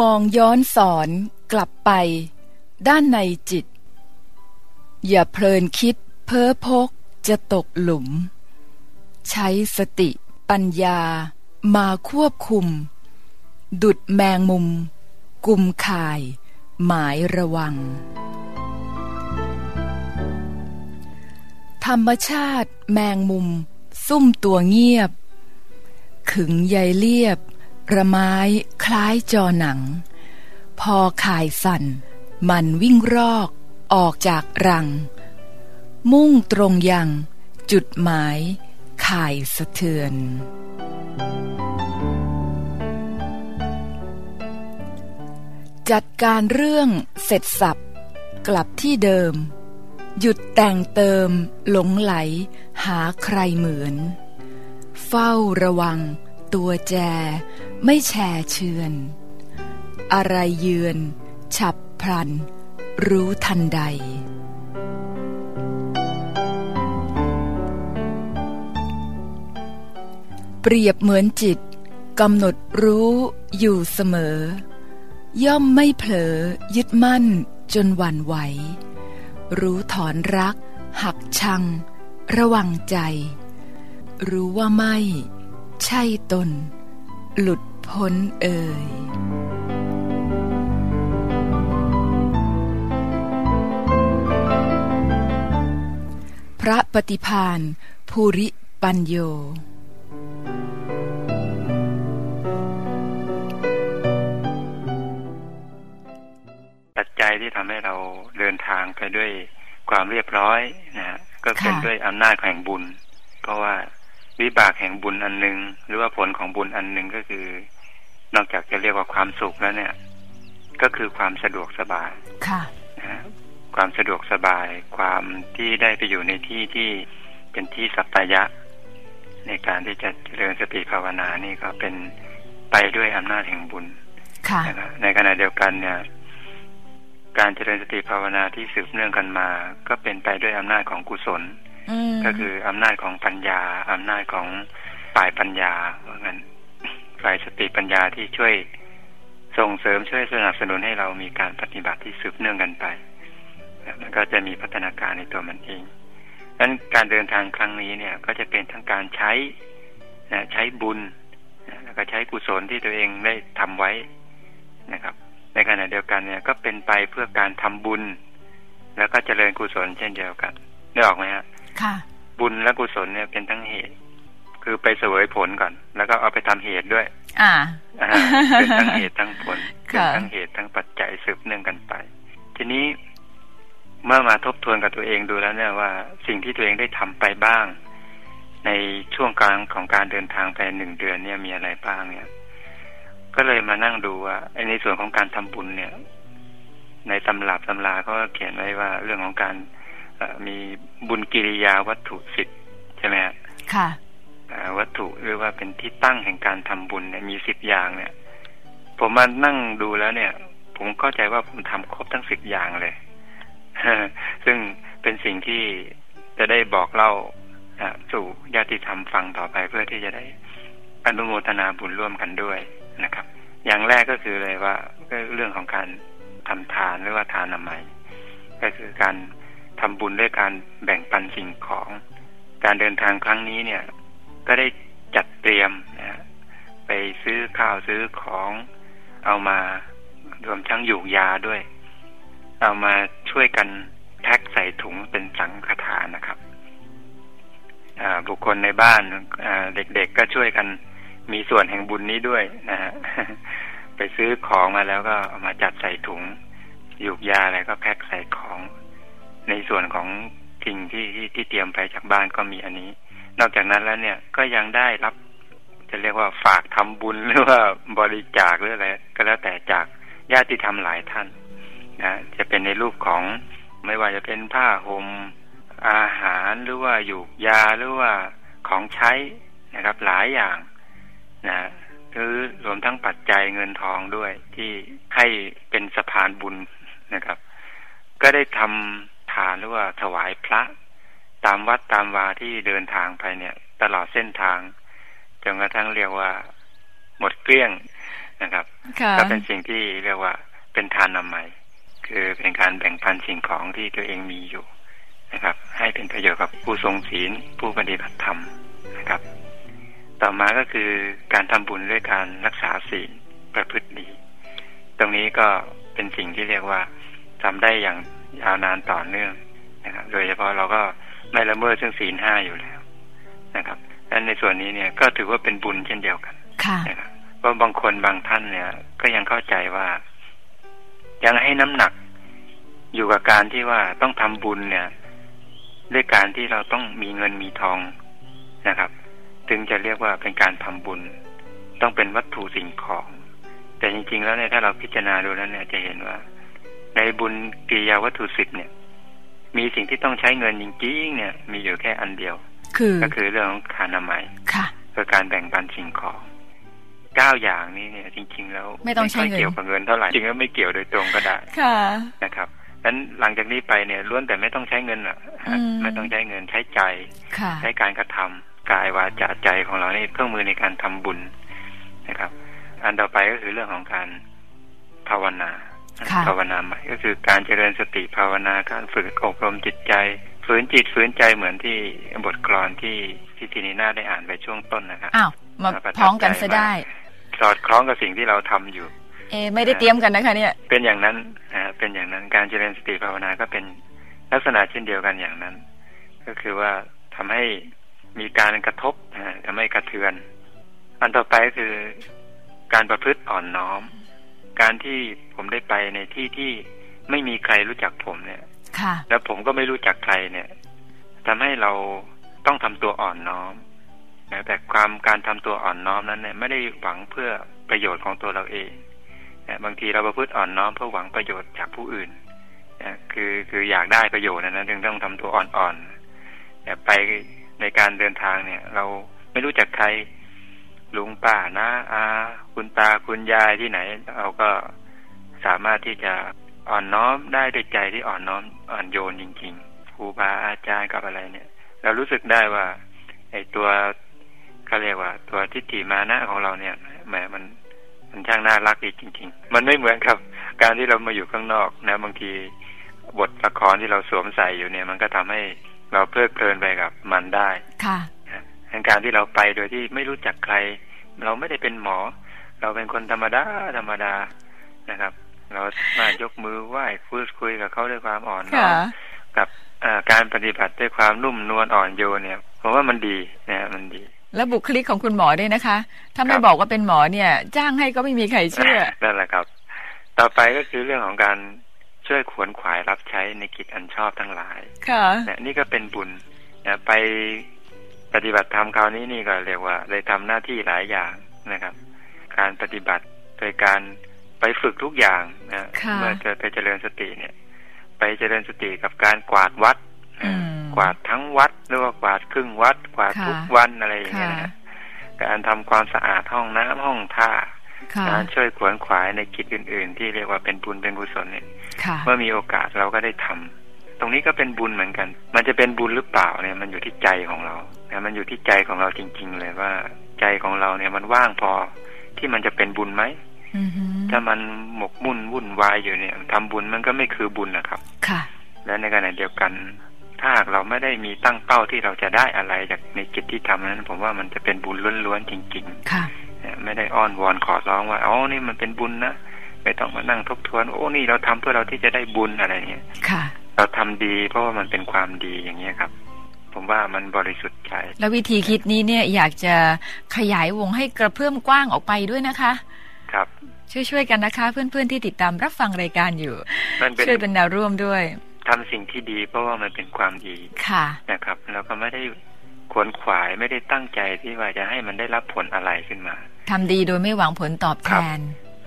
มองย้อนสอนกลับไป ด้านในจิต อย่าเพลินคิดเพ้อพกจะตกหลุม ใช้สติปัญญามาควบคุม ดุดแมงมุม กุมข่าย หมายระวัง ธรรมชาติแมงมุม ซุ่มตัวเงียบ ขึงใยเรียบ ระไม้คล้ายจอหนัง พอข่ายสั่น มันวิ่งรอกออกจากรัง มุ่งตรงยัง จุดหมายข่ายสะเทือน จัดการเรื่องเสร็จสับ กลับที่เดิม หยุดแต่งเติมหลงไหลหาใครเหมือน เฝ้าระวัง ตัวแจ ไม่แช่เชือน อะไรเยือน ฉับพลัน รู้ทันใด เปรียบเหมือนจิตกำหนดรู้อยู่เสมอ ย่อมไม่เผลอยึดมั่นจนหวั่นไหว รู้ถอนรัก หักชัง ระวังใจ รู้ว่าไม่ ใช่ตน หลุดพ้นเอ่ยพระปฏิพานภูริปัญโย ปัจจัยที่ทำให้เราเดินทางไปด้วยความเรียบร้อยนะฮะก็เป็นด้วยอำนาจแห่งบุญ เพราะว่า วิบากแห่งบุญอันหนึ่งหรือว่าผลของบุญอันหนึ่งก็คือ นอกจากจะเรียกว่าความสุขแล้วเนี่ย ก็คือความสะดวกสบายค่ะนะความสะดวกสบาย ความที่ได้ไปอยู่ในที่ที่เป็นที่สัปยะ ในการที่จะเจริญสติภาวนานี่ก็เป็นไปด้วยอำนาจแห่งบุญค่ะนะครับในขณะเดียวกันเนี่ย การเจริญสติภาวนาที่สืบเนื่องกันมา ก็เป็นไปด้วยอำนาจของกุศล ก็คืออำนาจของปัญญาอำนาจของฝ่ายปัญญาว่างั้นฝ่ายสติปัญญาที่ช่วยส่งเสริมช่วยสนับสนุนให้เรามีการปฏิบัติที่สืบเนื่องกันไปมันก็จะมีพัฒนาการในตัวมันเองดังนั้นการเดินทางครั้งนี้เนี่ย ก็จะเป็นทั้งการใช้นะใช้บุญนะแล้วก็ใช้กุศลที่ตัวเองได้ทำไว้นะครับ ในขณะเดียวกันเนี่ย ก็เป็นไปเพื่อการทำบุญ แล้วก็เจริญกุศลเช่นเดียวกันได้ออกไหมฮะ ค่ะ บุญและกุศลเนี่ยเป็นทั้งเหตุ คือไปเสวยผลก่อน แล้วก็เอาไปทำเหตุด้วยอ่าอ่าเป็นทั้งเหตุทั้งผลเป็นค่ะทั้งเหตุทั้งปัจจัยสืบเนื่องกันไป ทีนี้เมื่อมาทบทวนกับตัวเองดูแล้วเนี่ยว่าสิ่งที่ตัวเองได้ทำไปบ้าง ในช่วงกลางของการเดินทางไปหนึ่งเดือนเนี่ยมีอะไรบ้างเนี่ย ก็เลยมานั่งดูว่าไอ้ในส่วนของการทำบุญเนี่ย ในตำรับตำราก็เขียนไว้ว่าเรื่องของการเอ่อ มีบุญกิริยาวัตถุสิทธิ์ใช่ไหมฮะค่ะอ่าวัตถุหรือว่าเป็นที่ตั้งแห่งการทำบุญเนี่ยมีสิบอย่างเนี่ย ผมมานั่งดูแล้วเนี่ย ผมเข้าใจว่าผมทำครบทั้งสิบอย่างเลย ซึ่งเป็นสิ่งที่จะได้บอกเล่าอ่าสู่ญาติธรรมฟังต่อไปเพื่อที่จะได้อนุโมทนาบุญร่วมกันด้วยนะครับ อย่างแรกก็คือเลยว่าก็เรื่องของการทำทานหรือว่าทานนามัยก็คือการ ทำบุญด้วยการแบ่งปันสิ่งของ การเดินทางครั้งนี้เนี่ย ก็ได้จัดเตรียมนะไปซื้อข้าวซื้อของเอามารวมทั้งอยู่ยาด้วย เอามาช่วยกันแพ็คใส่ถุงเป็นสังฆทานนะครับบุคคลในบ้านเด็กๆก็ช่วยกันมีส่วนแห่งบุญนี้ด้วยนะฮะไปซื้อของมาแล้วก็เอามาจัดใส่ถุงยูกยาอะไรก็แพ็คใส่ของ ในส่วนของสิ่งที่ที่ที่เตรียมไปจากบ้านก็มีอันนี้ นอกจากนั้นแล้วเนี่ยก็ยังได้รับ จะเรียกว่าฝากทำบุญหรือว่าบริจาคหรืออะไรก็แล้วแต่จากญาติธรรมหลายท่านนะจะเป็นในรูปของไม่ว่าจะเป็นผ้าห่มอาหารหรือว่าอยู่ยาหรือว่าของใช้นะครับ หลายอย่างนะหรือรวมทั้งปัจจัยเงินทองด้วยที่ให้เป็นสะพานบุญนะครับ ก็ได้ทำทานหรือว่าถวายพระ ตามวัดตามวาที่เดินทางไปเนี่ย ตลอดเส้นทางจนกระทั่งเรียกว่าหมดเกลี้ยงนะครับก็เป็นสิ่งที่เรียกว่าเป็นทานนามัยคือเป็นการแบ่งปันสิ่งของที่ตัวเองมีอยู่นะครับ ให้เป็นประโยชน์กับผู้ทรงศีลผู้ปฏิบัติธรรมนะครับ ต่อมาก็คือการทำบุญด้วยการรักษาศีลประพฤติดี ตรงนี้ก็เป็นสิ่งที่เรียกว่าทำได้อย่าง ยาวนานต่อเนื่องนะครับ โดยเฉพาะเราก็ไม่ละเมิดซึ่งศีลห้าอยู่แล้วนะครับและในส่วนนี้เนี่ยก็ถือว่าเป็นบุญเช่นเดียวกันนะครับเพราะบางคนบางท่านเนี่ย ก็ยังเข้าใจว่า ยังให้น้ำหนักอยู่กับการที่ว่าต้องทำบุญเนี่ย ด้วยการที่เราต้องมีเงินมีทองนะครับถึงจะเรียกว่าเป็นการทำบุญ ต้องเป็นวัตถุสิ่งของ แต่จริงๆแล้วเนี่ยถ้าเราพิจารณาดูแล้วเนี่ยจะเห็นว่า ในบุญกิยาวัตถุสิบเนี่ย มีสิ่งที่ต้องใช้เงินจริงๆเนี่ย มีอยู่แค่อันเดียว คือก็คือเรื่องของคานามัยค่ะคือการแบ่งปันสิ่งของเก้าอย่างนี้เนี่ยจริง ๆ แล้วไม่ต้องใช้เงินเกี่ยวกับเงินเท่าไหร่จริงแล้วไม่เกี่ยวโดยตรงก็ได้ค่ะนะครับนั้นหลังจากนี้ไปเนี่ยล้วนแต่ไม่ต้องใช้เงินอะไม่ต้องใช้เงินใช้ใจใช้การกระทำกายวาจาใจของเรานี่เครื่องมือในการทำบุญนะครับ อันต่อไปก็คือเรื่องของการภาวนา ภาวนาใหม่ก็คือการเจริญสติภาวนาการฝึกอบรมจิตใจฝืนจิตฝืนใจเหมือนที่บทกลอนที่ที่ทีนีน่าได้อ่านไปช่วงต้นนะครับอ้าวมาพ้องกันซะได้ สอดคล้องกับสิ่งที่เราทำอยู่ เอ ไม่ได้เตรียมกันนะคะ เนี่ย เป็นอย่างนั้นนะเป็นอย่างนั้นการเจริญสติภาวนาก็เป็นลักษณะเช่นเดียวกันอย่างนั้น ก็คือว่าทำให้มีการกระทบนะทำให้กระเทือน อันต่อไปก็คือการประพฤติอ่อนน้อม การที่ผมได้ไปในที่ที่ไม่มีใครรู้จักผมเนี่ย ค่ะ แล้วผมก็ไม่รู้จักใครเนี่ยทำให้เราต้องทำตัวอ่อนน้อมนะแต่ความการทำตัวอ่อนน้อมนั้นเนี่ยไม่ได้หวังเพื่อประโยชน์ของตัวเราเองบางทีเราประพฤติอ่อนน้อมเพื่อหวังประโยชน์จากผู้อื่นคือคืออยากได้ประโยชน์นะจึงต้องทำตัวอ่อนๆไปในการเดินทางเนี่ย เราไม่รู้จักใคร ลุงป้านะอาคุณตาคุณยายที่ไหน เราก็สามารถที่จะอ่อนน้อมได้ด้วยใจที่อ่อนน้อมอ่อนโยนจริงๆครูบาอาจารย์กับอะไรเนี่ย เรารู้สึกได้ว่าไอ้ตัวเขาเรียกว่า ตัวทิฏฐิมานะของเราเนี่ยแหมมันมันช่างน่ารักดีจริง ๆ มันไม่เหมือนกับ การที่เรามาอยู่ข้างนอกนะ บางทีบทละครที่เราสวมใส่อยู่เนี่ย มันก็ทำให้เราเพลิดเพลินไปกับมันได้ ค่ะ การที่เราไปโดยที่ไม่รู้จักใคร เราไม่ได้เป็นหมอ เราเป็นคนธรรมดาธรรมดานะครับ เรามายกมือไหว้พูดคุยกับเขาด้วยความอ่อนน้อมกับการปฏิบัติด้วยความนุ่มนวลอ่อนโยนเนี่ยผมว่ามันดีนะมันดี และบุคลิกของคุณหมอด้วยนะคะ ถ้าไม่บอกว่าเป็นหมอเนี่ย จ้างให้ก็ไม่มีใครเชื่อนั่นแหละครับ ต่อไปก็คือเรื่องของการช่วยขวนขวายรับใช้ในกิจอันชอบทั้งหลาย ค่ะนี่ก็เป็นบุญนะไป ปฏิบัติธรรมคราวนี้นี่ก็เรียกว่าเลยทำหน้าที่หลายอย่างนะครับ การปฏิบัติโดยการไปฝึกทุกอย่างนะเมื่อจะไปเจริญสติเนี่ย ไปเจริญสติกับการกวาดวัดกวาดทั้งวัดหรือว่ากวาดครึ่งวัด กวาดทุกวันอะไรอย่างเงี้ยนะการทำความสะอาดห้องน้ำห้องท่าการช่วยขวนขวายในกิจอื่น ๆ ที่เรียกว่าเป็นบุญเป็นกุศลเนี่ยเมื่อมีโอกาสเราก็ได้ทำ ตรงนี้ก็เป็นบุญเหมือนกัน มันจะเป็นบุญหรือเปล่าเนี่ย มันอยู่ที่ใจของเรานะมันอยู่ที่ใจของเราจริง ๆ เลยว่า ใจของเราเนี่ยมันว่างพอที่มันจะเป็นบุญไหมถ้ามันหมกมุ่นวุ่นวายอยู่เนี่ยทำบุญมันก็ไม่คือบุญนะครับ ค่ะ และในขณะเดียวกัน ถ้าหากเราไม่ได้มีตั้งเป้าที่เราจะได้อะไรจากในกิจที่ทำนั้น ผมว่ามันจะเป็นบุญล้วนๆจริง ๆ ค่ะไม่ได้อ้อนวอนขอร้องว่าอ๋อนี่มันเป็นบุญนะไม่ต้องมานั่งทบทวน โอ้นี่เราทำเพื่อเราที่จะได้บุญอะไรเงี้ยค่ะ เราทำดี เพราะว่ามันเป็นความดีอย่างเงี้ยครับ ผมว่ามันบริสุทธิ์ใจ แล้ววิธีคิดนี้เนี่ยอยากจะขยายวงให้กระเพื่อมกว้างออกไปด้วยนะคะ ครับ ช่วยๆกันนะคะ เพื่อนๆที่ติดตามรับฟังรายการอยู่ช่วยเป็นแนวร่วมด้วยทำสิ่งที่ดี เพราะว่ามันเป็นความดีค่ะนะครับ แล้วก็ไม่ได้ขวนขวายไม่ได้ตั้งใจที่ว่าจะให้มันได้รับผลอะไรขึ้นมาทำดีโดยไม่หวังผลตอบแทน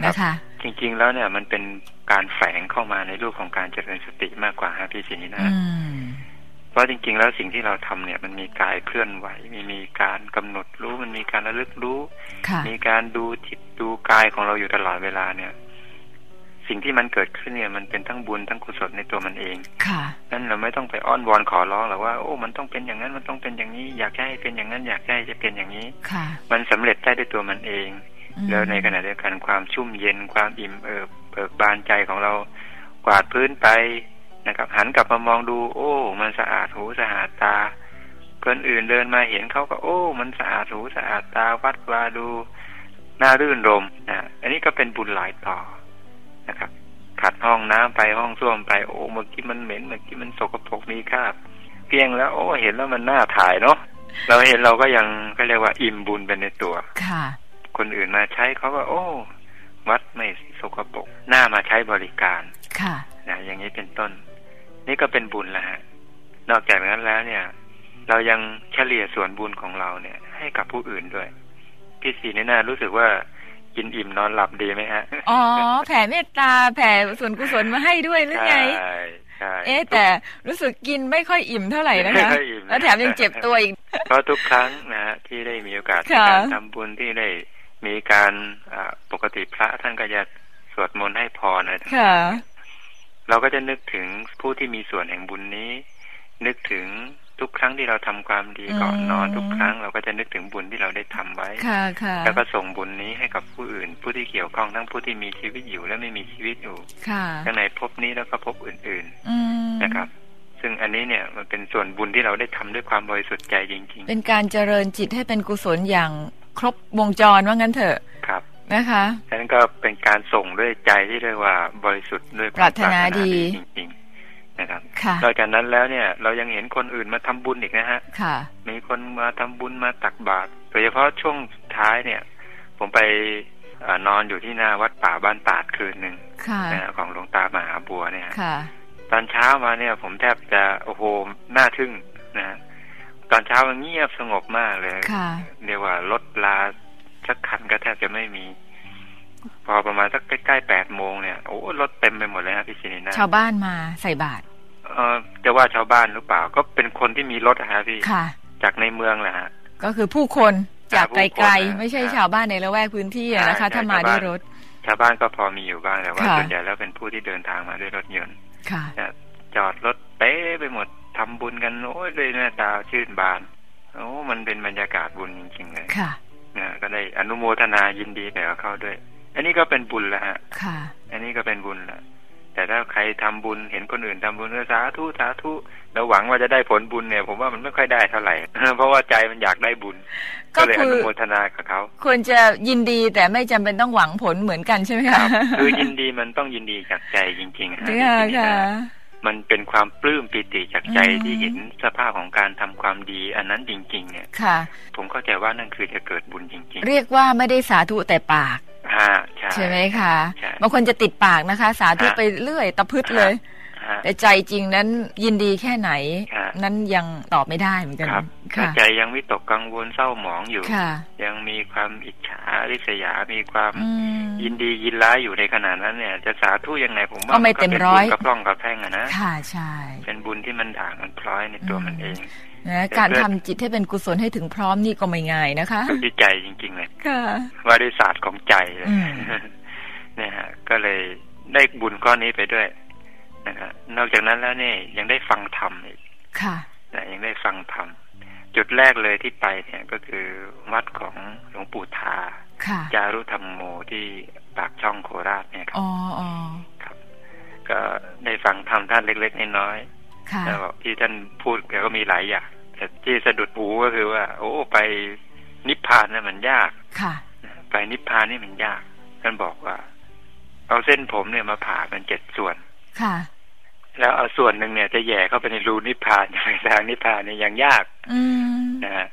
นะคะ จริง ๆ แล้วเนี่ยมันเป็นการแฝงเข้ามาในรูปของการเจริญสติมากกว่าฮะพี่ชินินะเพราะจริง ๆ แล้วสิ่งที่เราทำเนี่ย มันมีกายเคลื่อนไหว มีมีการกำหนดรู้มันมีการระลึกรู้ มีการดูจิตดูกายของเราอยู่ตลอดเวลาเนี่ย สิ่งที่มันเกิดขึ้นเนี่ย มันเป็นทั้งบุญทั้งกุศลในตัวมันเองค่ะนั่นเราไม่ต้องไปอ้อนวอนขอร้องหรอกว่าโอ้ มันต้องเป็นอย่างนั้นมันต้องเป็นอย่างนี้ อยากให้เป็นอย่างนั้นอยากให้จะเป็นอย่างนี้ค่ะ มันสำเร็จได้ด้วยตัวมันเอง แล้วในขณะเดียวกันความชุ่มเย็นความอิ่มเอิบเบิกบานใจของเรากวาดพื้นไปนะครับ หันกลับมามองดู โอ้ มันสะอาดหูสะอาดตาคนอื่นเดินมาเห็นเขาก็โอ้ มันสะอาดหูสะอาดตาวัดวาดูน่ารื่นรมนะอันนี้ก็เป็นบุญหลายต่อนะครับ ขัดห้องน้ำไปห้องส้วมไปโอ้เมื่อกี้มันเหม็นเมื่อกี้มันสกปรกมีคราบเพียงแล้ว โอ้ เห็นแล้วมันน่าถ่ายเนาะเราเห็นเราก็ยังก็เรียกว่าอิ่มบุญเป็นในตัวค่ะ คนอื่นมาใช้เขาก็โอ้ วัดไม่สกปรกหน้ามาใช้บริการค่ะนะอย่างนี้เป็นต้น นี่ก็เป็นบุญแล้วฮะนอกจากนั้นแล้วเนี่ย เรายังเฉลี่ยส่วนบุญของเราเนี่ย ให้กับผู้อื่นด้วย พี่สีนี่น่ารู้สึกว่ากินอิ่มนอนหลับดีไหมฮะ อ๋อ แผ่เมตตาแผ่ส่วนกุศลมาให้ด้วยหรือไง ใช่ใช่เอ๊ะแต่รู้สึกกินไม่ค่อยอิ่มเท่าไหร่นะไม่คะค่อยอิ่มแล้วแถมยังเจ็บตัวอีก เพราะทุกครั้งนะฮะที่ได้มีโอกาสในค่ะการทำบุญที่ได้ มีการอ่าปกติพระท่านก็จะสวดมนต์ให้พรอะไรต่างๆค่ะเราก็จะนึกถึงผู้ที่มีส่วนแห่งบุญนี้ นึกถึงทุกครั้งที่เราทำความดีก่อนนอนอืมทุกครั้งเราก็จะนึกถึงบุญที่เราได้ทำไว้ค่ะค่ะแล้วก็ส่งบุญนี้ให้กับผู้อื่น ผู้ที่เกี่ยวข้องทั้งผู้ที่มีชีวิตอยู่และไม่มีชีวิตอยู่ค่ะทั้งในภพนี้แล้วก็ภพอื่นอืมๆนะครับ ซึ่งอันนี้เนี่ยมันเป็นส่วนบุญที่เราได้ทำด้วยความบริสุทธิ์ใจจริงเป็นการเจริญจิตให้เป็นกุศลอย่าง ครบวงจรว่างั้นเถอะๆครับนะคะฉะนั้นก็เป็นการส่งด้วยใจที่เรียกว่าบริสุทธิ์ด้วยควมปรารถนาดีจริงๆนะครับค่ะนอกจากนั้นแล้วเนี่ย เรายังเห็นคนอื่นมาทำบุญอีกนะฮะค่ะ มีคนมาทำบุญมาตักบาตรโดยเฉพาะช่วงท้ายเนี่ย ผมไปเออนอนอยู่ที่หน้าวัดป่าบ้านตาดคืนหนึ่งค่ะนะฮะของหลวงตามหาบัวเนี่ยค่ะตอนเช้ามาเนี่ย ผมแทบจะโอ้โหน่าทึ่งนะฮะ ตอนเช้ามันเงียบสงบมากเลยค่ะเรียกว่ารถลาสักคันก็แทบจะไม่มี พอประมาณสักใกล้ๆแปดโมงเนี่ยโอ้รถเต็มไปหมดเลยฮะพี่ชินีนาชาวบ้านมาใส่บาตรเออจะว่าชาวบ้านหรือเปล่า ก็เป็นคนที่มีรถอะฮะพี่ค่ะ จากในเมืองแหละฮะก็คือผู้คนจากผู้ไกลคนนะๆไม่ใช่ครับชาวบ้านในละแวกพื้นที่อะนะคะใช่ถ้ามาชาวด้วยบ้านรถ ชาวบ้านก็พอมีอยู่บ้างแต่ว่าค่ะส่วนใหญ่แล้วเป็นผู้ที่เดินทางมาด้วยรถยนต์ค่ะนะจอดรถเป๊ะไปหมด ทำบุญกันโอ้ยด้วยหน้าตาชื่นบานโอ้มันเป็นบรรยากาศบุญจริงๆเลยค่ะนะก็ได้อนุโมทนายินดีไปกับเขาด้วย อันนี้ก็เป็นบุญแล้วฮะค่ะ อันนี้ก็เป็นบุญแหละแต่ถ้าใครทำบุญเห็นคนอื่นทำบุญก็สาธุสาธุแล้วหวังว่าจะได้ผลบุญเนี่ย ผมว่ามันไม่ค่อยได้เท่าไหร่ เพราะว่าใจมันอยากได้บุญ ก็ก็เลยคืออนุโมทนากับเขาควรจะยินดีแต่ไม่จำเป็นต้องหวังผลเหมือนกันใช่ไหมคคะรับคือยินดีมันต้องยินดีจากใจจริงๆฮะค่ะจริงๆค่ะนะ มันเป็นความปลื้มปิติจากใจอืมที่เห็นสภาพของการทำความดีอันนั้นจริง ๆ เนี่ยค่ะ ผมเข้าใจว่านั่นคือจะเกิดบุญจริงเรียกว่าไม่ได้สาธุแต่ปากๆฮะใช่ใช่ไหมคะใช่บางคนจะติดปากนะคะ สาธุฮะไปเรื่อยตะพึดเลยฮะ แต่ใจจริงนั้นยินดีแค่ไหนครับนั้นยังตอบไม่ได้เหมือนกันครับถ้าค่ะใจยังวิตกกังวลเศร้าหมองอยู่ค่ะยังมีความอิจฉาริษยา มีความอืมยินดียินร้ายอยู่ในขณะนั้นเนี่ย จะสาธุยังไงผมว่าก็ไม่เต็มร้อยนก็เป็นบุญกระพร่องกระแพร่งอะนะค่ะใช่เป็นบุญที่มันด่างมันพร้อยในตัวอืมมันเองนะแต่การเพื่ทำอนจิตให้เป็นกุศลให้ถึงพร้อมนี่ก็ไม่ง่ายนะคะด้วยใจจริงๆเลยค่ะว่าด้วยศาสตร์ของใจเลยอืมเนี่ยฮะก็เลยได้บุญก้อนนี้ไปด้วย นะครับนอกจากนั้นแล้วเนี่ยยังได้ฟังธรรมอีกค่ะนะยังได้ฟังธรรมจุดแรกเลยที่ไปเนี่ยก็คือวัดของหลวงปู่ทาค่ะจารุธรรมโมที่ปากช่องโคราชเนี่ยครับอ๋ออ๋อครับ ก็ได้ฟังธรรมท่านเล็กๆน้อยค่ะๆแล้วบอกที่ท่านพูดแกก็มีหลายอย่างแต่ที่สะดุดหูก็คือว่า โอ้ไปนิพพานน่ะมันยากค่ะ ไปนิพพานนี่มันยาก ท่านบอกว่า เอาเส้นผมเนี่ยมาผ่าเป็นเจ็ดส่วน ค่ะ แล้วเอาส่วนหนึ่งเนี่ยจะแหย่เข้าไปในรูนิพพานไปทางนิพพานเนี่ยยังยาก อืมนะฮะ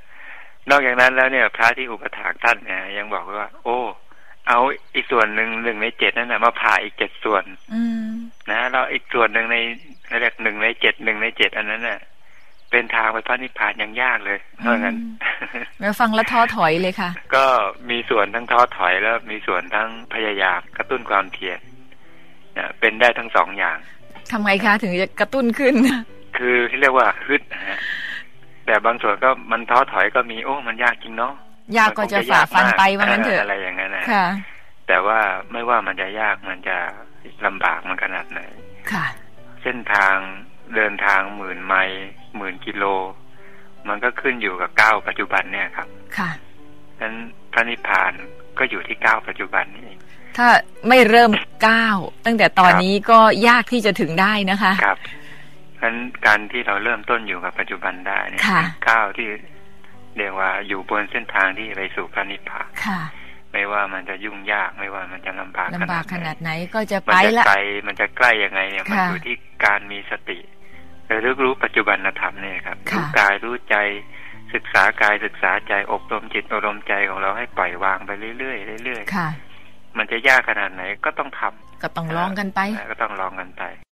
นอกจากนั้นแล้วเนี่ย พระที่อุปถากท่านเนี่ยยังบอกว่า โอ้ เอาอีกส่วนหนึ่งหนึ่งในเจ็ดนั่นนะมาผ่าอีกเจ็ดส่วน อืมนะแล้วอีกส่วนหนึ่งในเรียกหนึ่งในเจ็ดหนึ่งในเจ็ดอันนั้นน่ะเป็นทางไปพระนิพพานยังยากเลยเพราะงั้นแล้วฟังแล้วท้อถอยเลยค่ะ ก็มีส่วนทั้งท้อถอยแล้วมีส่วนทั้งพยายามกระตุ้นความเพียร นะเป็นได้ทั้งสองอย่างทำไงคะถึงจะกระตุ้นขึ้น คือที่เรียกว่าฮึดนะฮะแต่บางส่วนก็มันท้อถอยก็มีโอ้ มันยากจริงเนาะยากก็จะฝ่าฟันไปว่างั้นเถอะอะไรอย่างนั้นนะค่ะ แต่ว่าไม่ว่ามันจะยากมันจะลำบากมันขนาดไหนค่ะ เส้นทางเดินทางหมื่นไมล์หมื่นกิโล มันก็ขึ้นอยู่กับก้าวปัจจุบันเนี่ยครับ ค่ะนั้นพระนิพพานก็อยู่ที่ก้าวปัจจุบันนี่เอง ถ้าไม่เริ่มก้าวตั้งแต่ตอนนี้ก็ยากที่จะถึงได้นะคะครับเพราะฉะนั้นการที่เราเริ่มต้นอยู่กับปัจจุบันได้เนี่ยค่ะเป็นก้าวที่เรียกว่าอยู่บนเส้นทางที่ไปสู่พระนิพพานค่ะ ไม่ว่ามันจะยุ่งยากไม่ว่ามันจะลำบากลำบากขนาดไหไหนก็จะมัไปนจะละไกลมันจะใกล้ยังไงเนี่ยมันค่ะอยู่ที่การมีสติระลึกรู้ปัจจุบันธรรมเนี่ยครับค่ะรู้กายรู้ใจศึกษากายศึกษาใจอบรมจิตอบรมใจของเราให้ปล่อยวางไปเรื่อยๆเรื่อยค่ะๆ มันจะยากขนาดไหนก็ต้องทำก็ต้องลองกันไป ก็ต้องลองกันไป